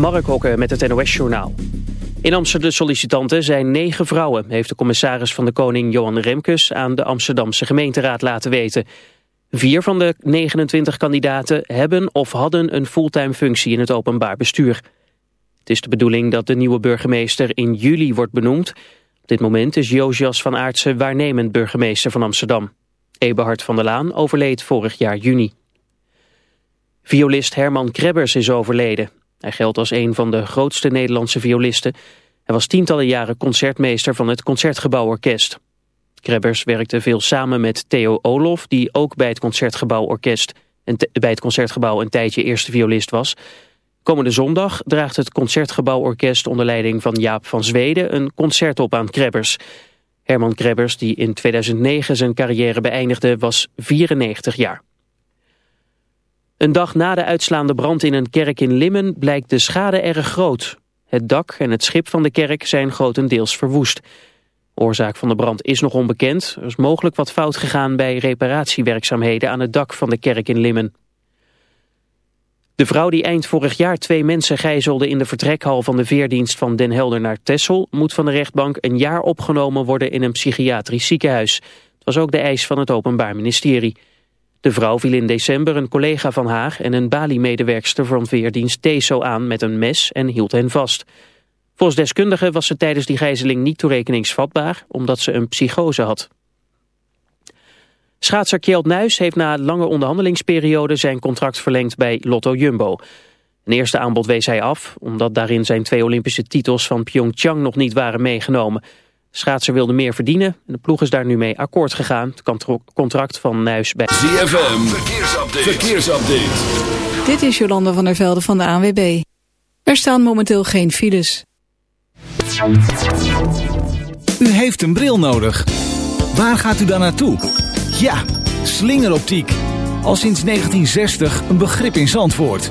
Mark Hokke met het NOS-journaal. In Amsterdam sollicitanten zijn negen vrouwen... heeft de commissaris van de Koning Johan Remkes... aan de Amsterdamse gemeenteraad laten weten. Vier van de 29 kandidaten hebben of hadden een fulltime functie... in het openbaar bestuur. Het is de bedoeling dat de nieuwe burgemeester in juli wordt benoemd. Op dit moment is Josias van Aartsen waarnemend burgemeester van Amsterdam. Eberhard van der Laan overleed vorig jaar juni. Violist Herman Krebbers is overleden. Hij geldt als een van de grootste Nederlandse violisten. Hij was tientallen jaren concertmeester van het Concertgebouworkest. Krebbers werkte veel samen met Theo Olof, die ook bij het Concertgebouworkest en bij het Concertgebouw een tijdje eerste violist was. Komende zondag draagt het Concertgebouworkest onder leiding van Jaap van Zweden een concert op aan Krebbers. Herman Krebbers, die in 2009 zijn carrière beëindigde, was 94 jaar. Een dag na de uitslaande brand in een kerk in Limmen blijkt de schade erg groot. Het dak en het schip van de kerk zijn grotendeels verwoest. Oorzaak van de brand is nog onbekend. Er is mogelijk wat fout gegaan bij reparatiewerkzaamheden aan het dak van de kerk in Limmen. De vrouw die eind vorig jaar twee mensen gijzelde in de vertrekhal van de veerdienst van Den Helder naar Tessel moet van de rechtbank een jaar opgenomen worden in een psychiatrisch ziekenhuis. Het was ook de eis van het Openbaar Ministerie. De vrouw viel in december een collega van haar en een Bali-medewerkster van veerdienst TESO aan met een mes en hield hen vast. Volgens deskundigen was ze tijdens die gijzeling niet toerekeningsvatbaar omdat ze een psychose had. Schaatser Kjeld Nuis heeft na lange onderhandelingsperiode zijn contract verlengd bij Lotto Jumbo. Een eerste aanbod wees hij af, omdat daarin zijn twee Olympische titels van Pyeongchang nog niet waren meegenomen. Schaatser wilde meer verdienen en de ploeg is daar nu mee akkoord gegaan. Het contract van Nuis bij ZFM, verkeersupdate. verkeersupdate. Dit is Jolanda van der Velde van de ANWB. Er staan momenteel geen files. U heeft een bril nodig. Waar gaat u dan naartoe? Ja, slingeroptiek. Al sinds 1960 een begrip in Zandvoort.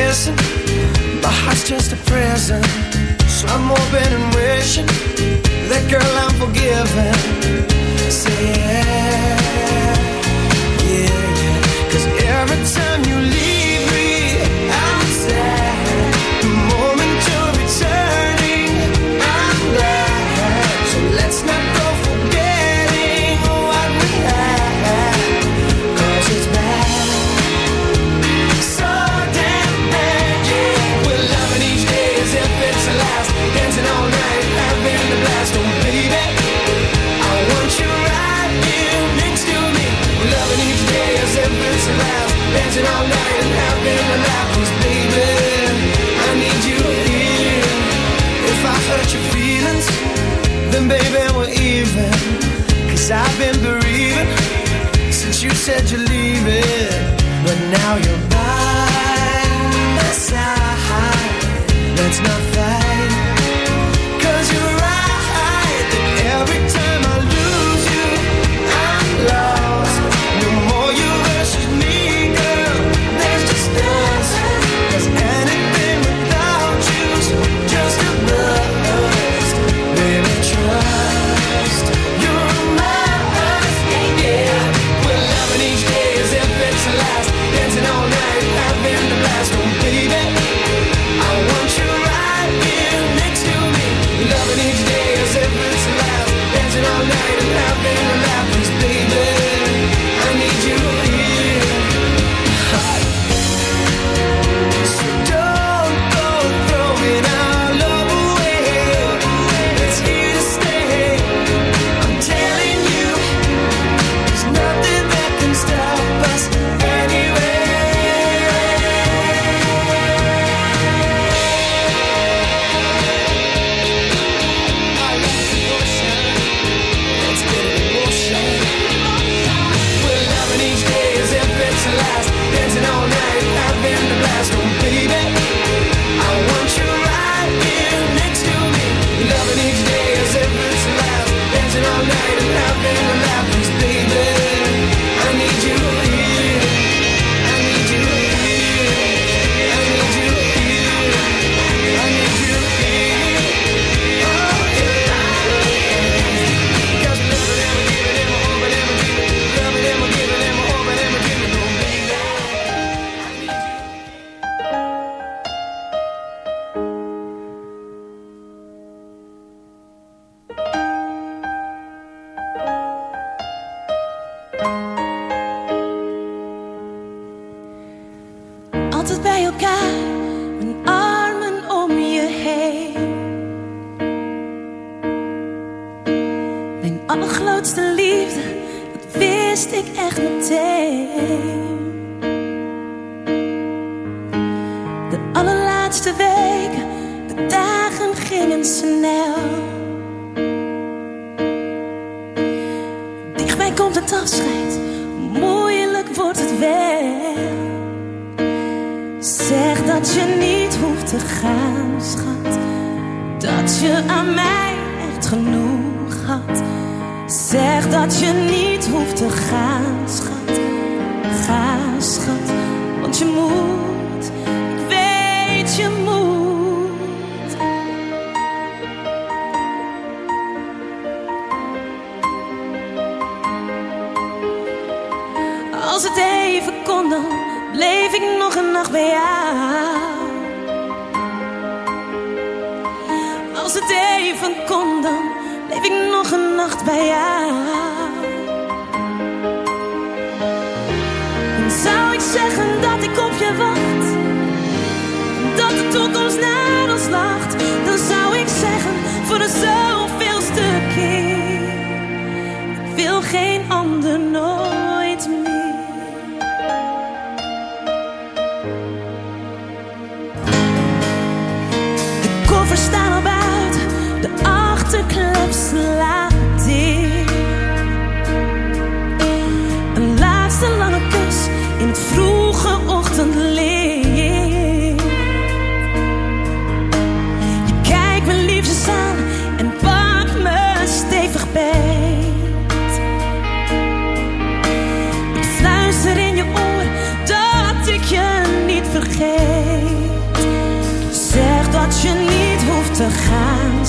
Kissing. My heart's just a prison. So I'm hoping and wishing that girl I'm forgiven. Say yeah, yeah, yeah. Cause every time you leave Cause I've been bereaving Since you said you're leaving. But now you're by my side. That's nothing Dichtbij komt het afscheid, moeilijk wordt het wel. Zeg dat je niet hoeft te gaan, schat. Dat je aan mij echt genoeg had. Zeg dat je niet hoeft te gaan, schat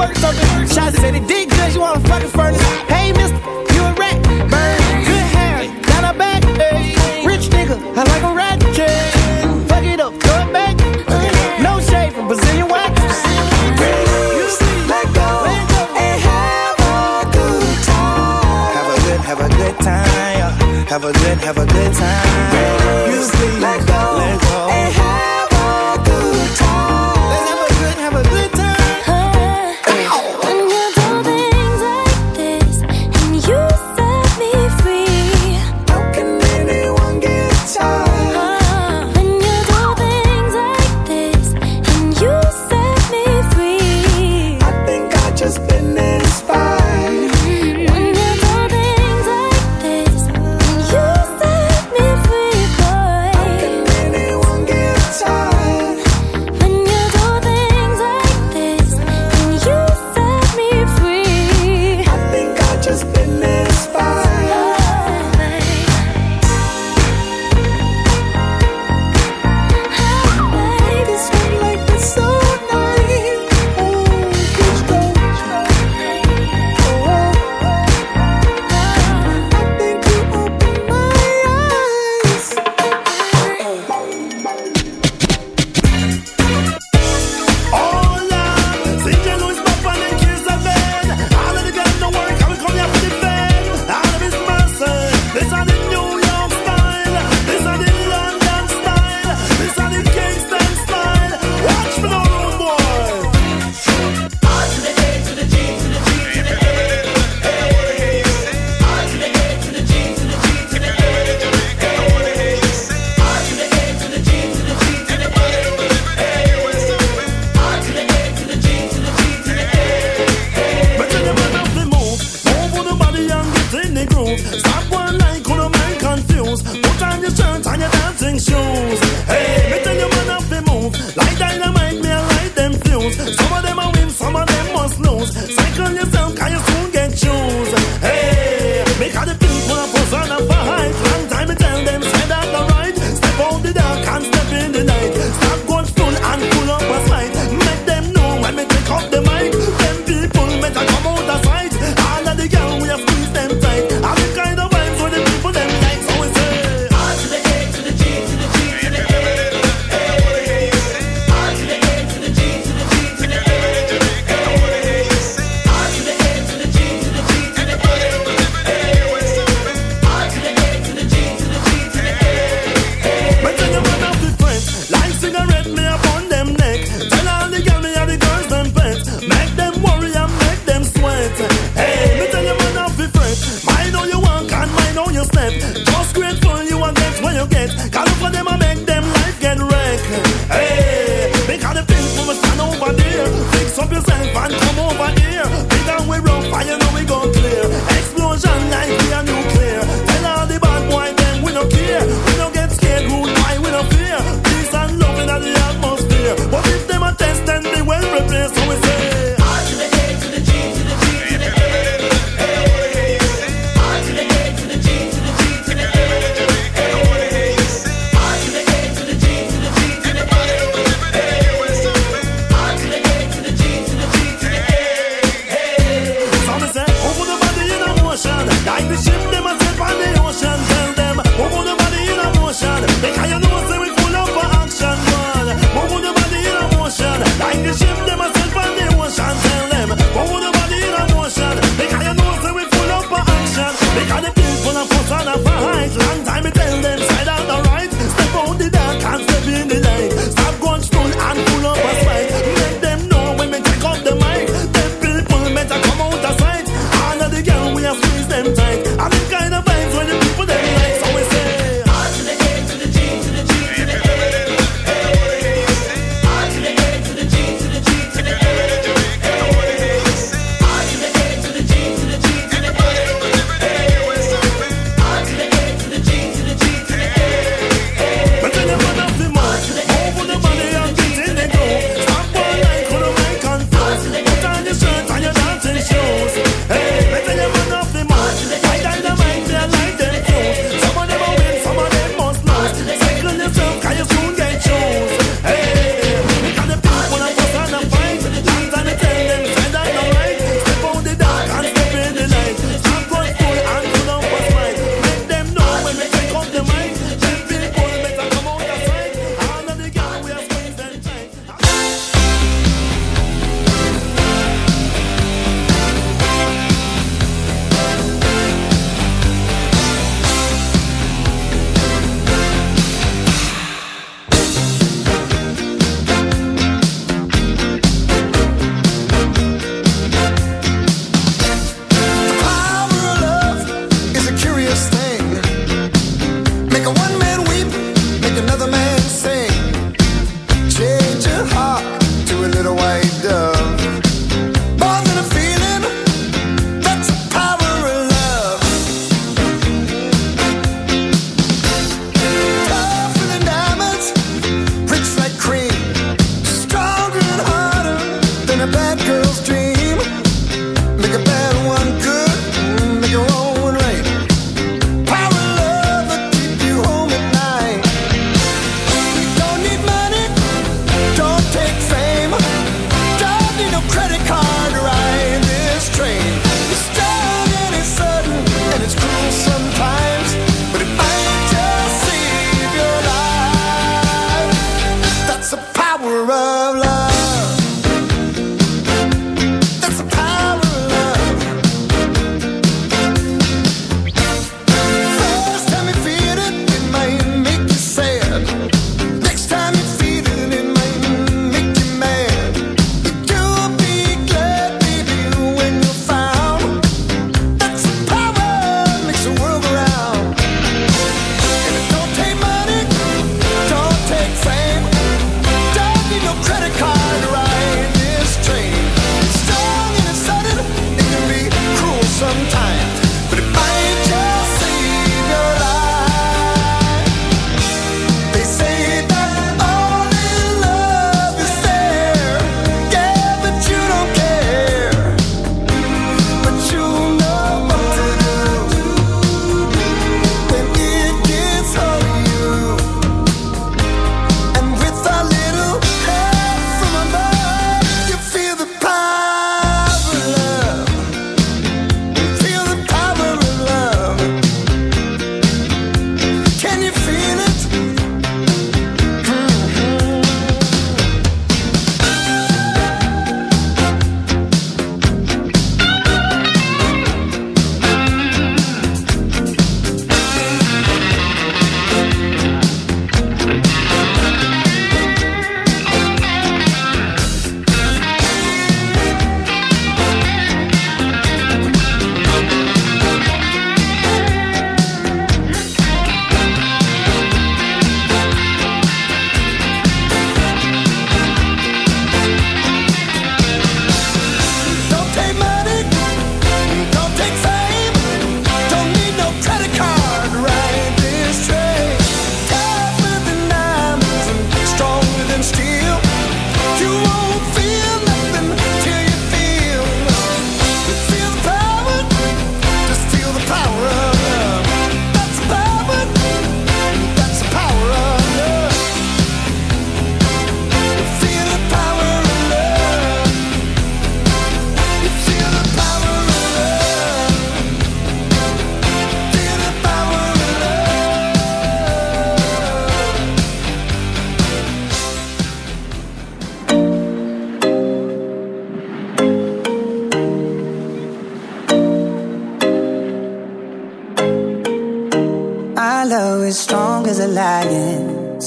work, so the work shots said it did good, you wanna fucking furnace. Hey,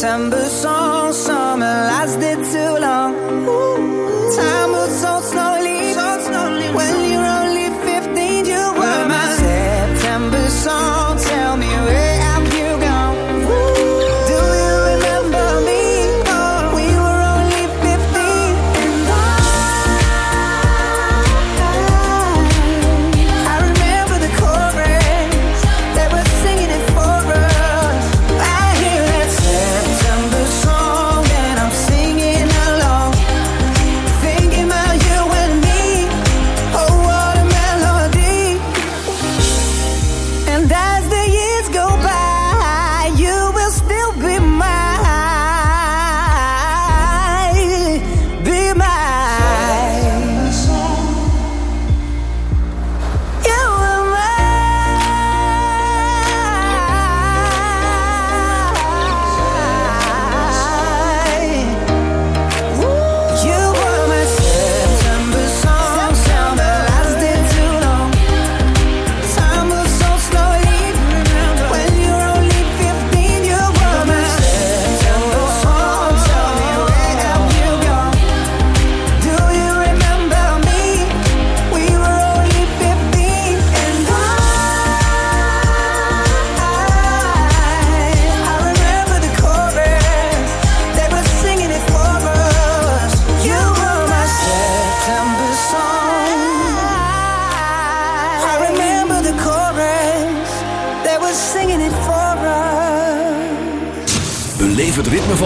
September song.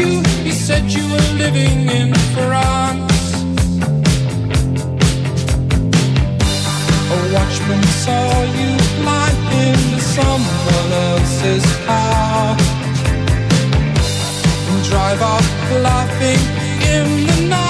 you. He said you were living in France. A watchman saw you blind into someone else's car and drive off laughing in the night.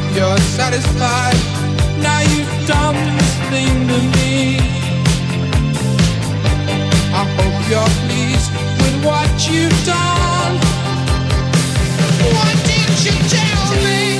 you're satisfied. Now you've done this thing to me. I hope you're pleased with what you've done. What did you tell me?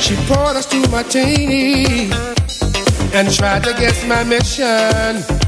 She poured us two martini and tried to guess my mission.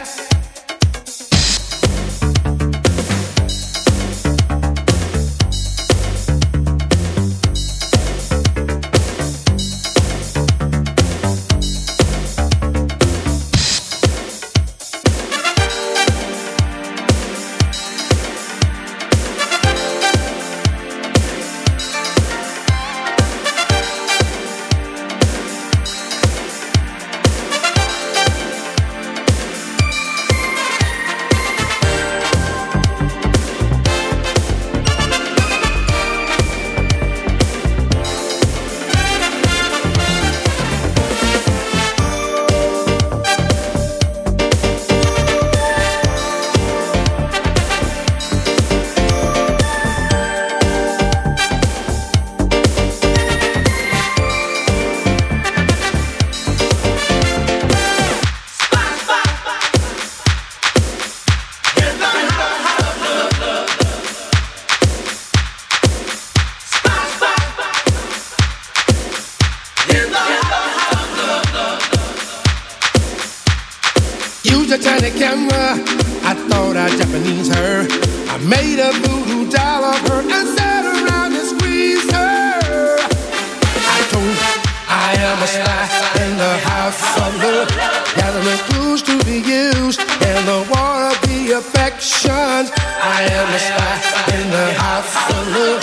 affection. I am a spy in the house of love.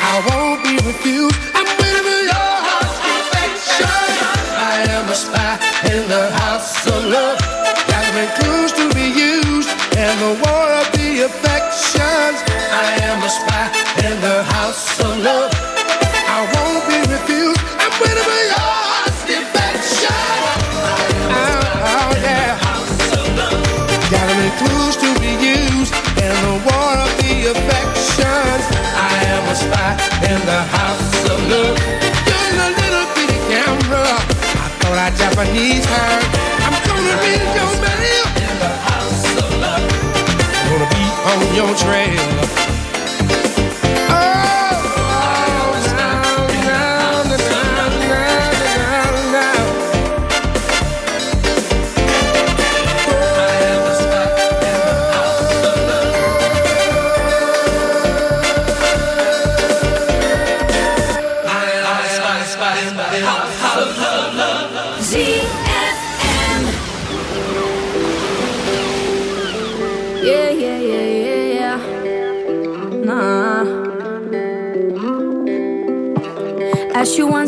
I won't be refused. I'm waiting for your heart's affection. I am a spy in the house of love. Got Gathering clues to be used in the war of the affections. I am a spy in the house of love. my knees hurt. I'm gonna be your man. In the house of love. Gonna be on your trail.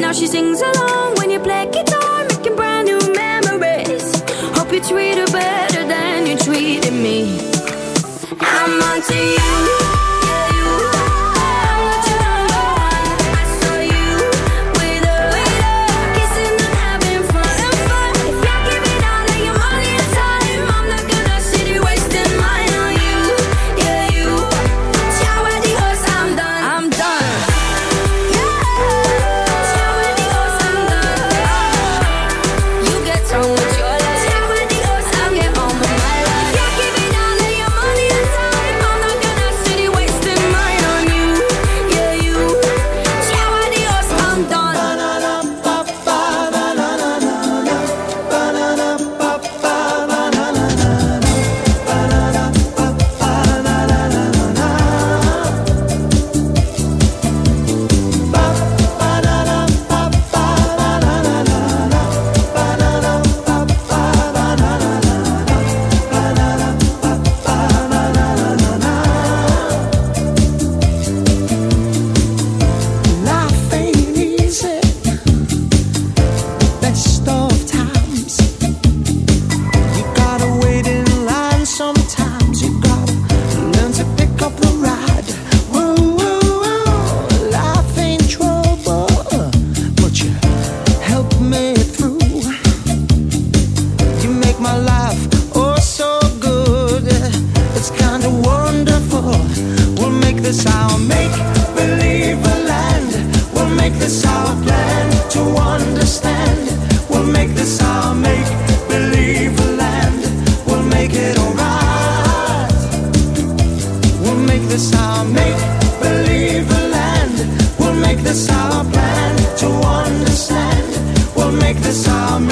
Now she sings along. this our make believe land. We'll make this our plan to understand. We'll make this our.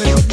Away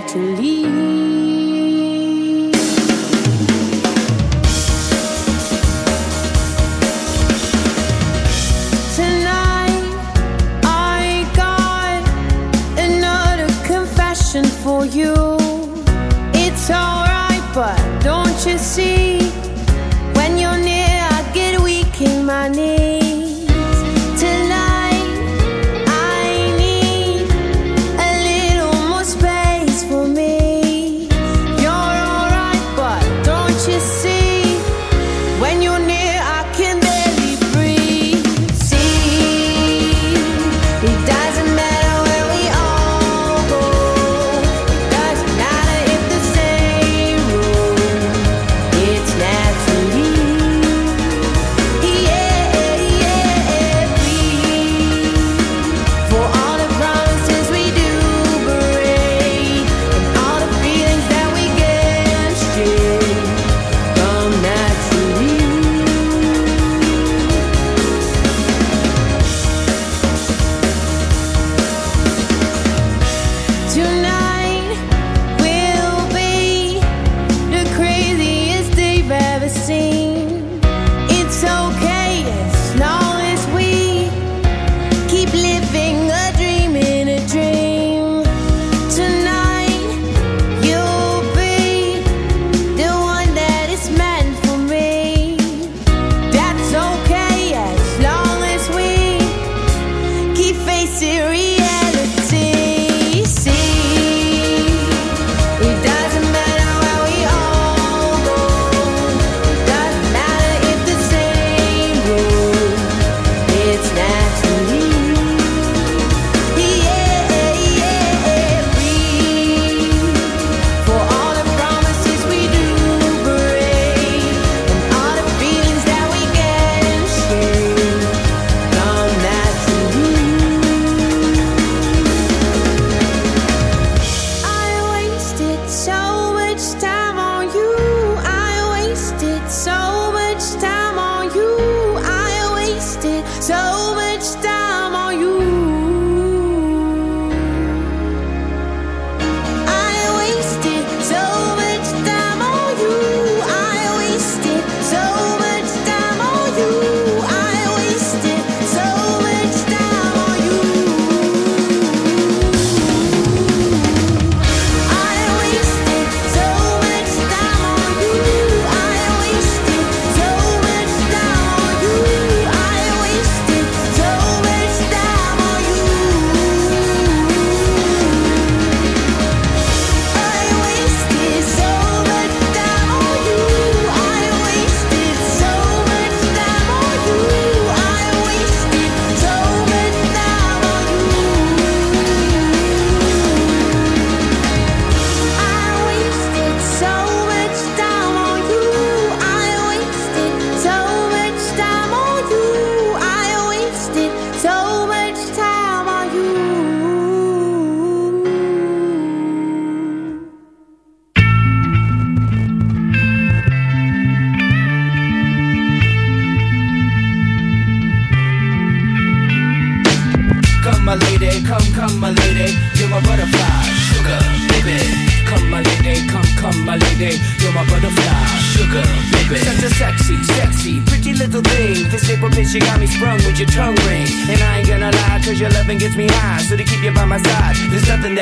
same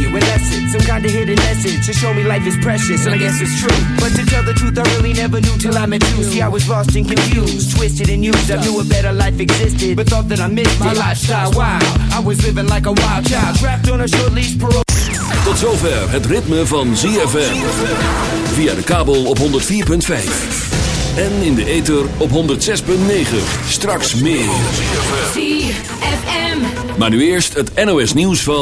You unless it's some kind of hidden message to show me life is precious, and I guess it's true. But to tell the truth, I really never knew till I met you. See, I was lost and confused, twisted and used. I knew a better life existed, but thought that I missed my lifestyle. Wow, I was living like a wild child, trapped on a short leash parole. Tot zover het ritme van ZFM. Via de kabel op 104.5. En in de ether op 106.9. Straks meer. ZFM. Maar nu eerst het NOS nieuws van...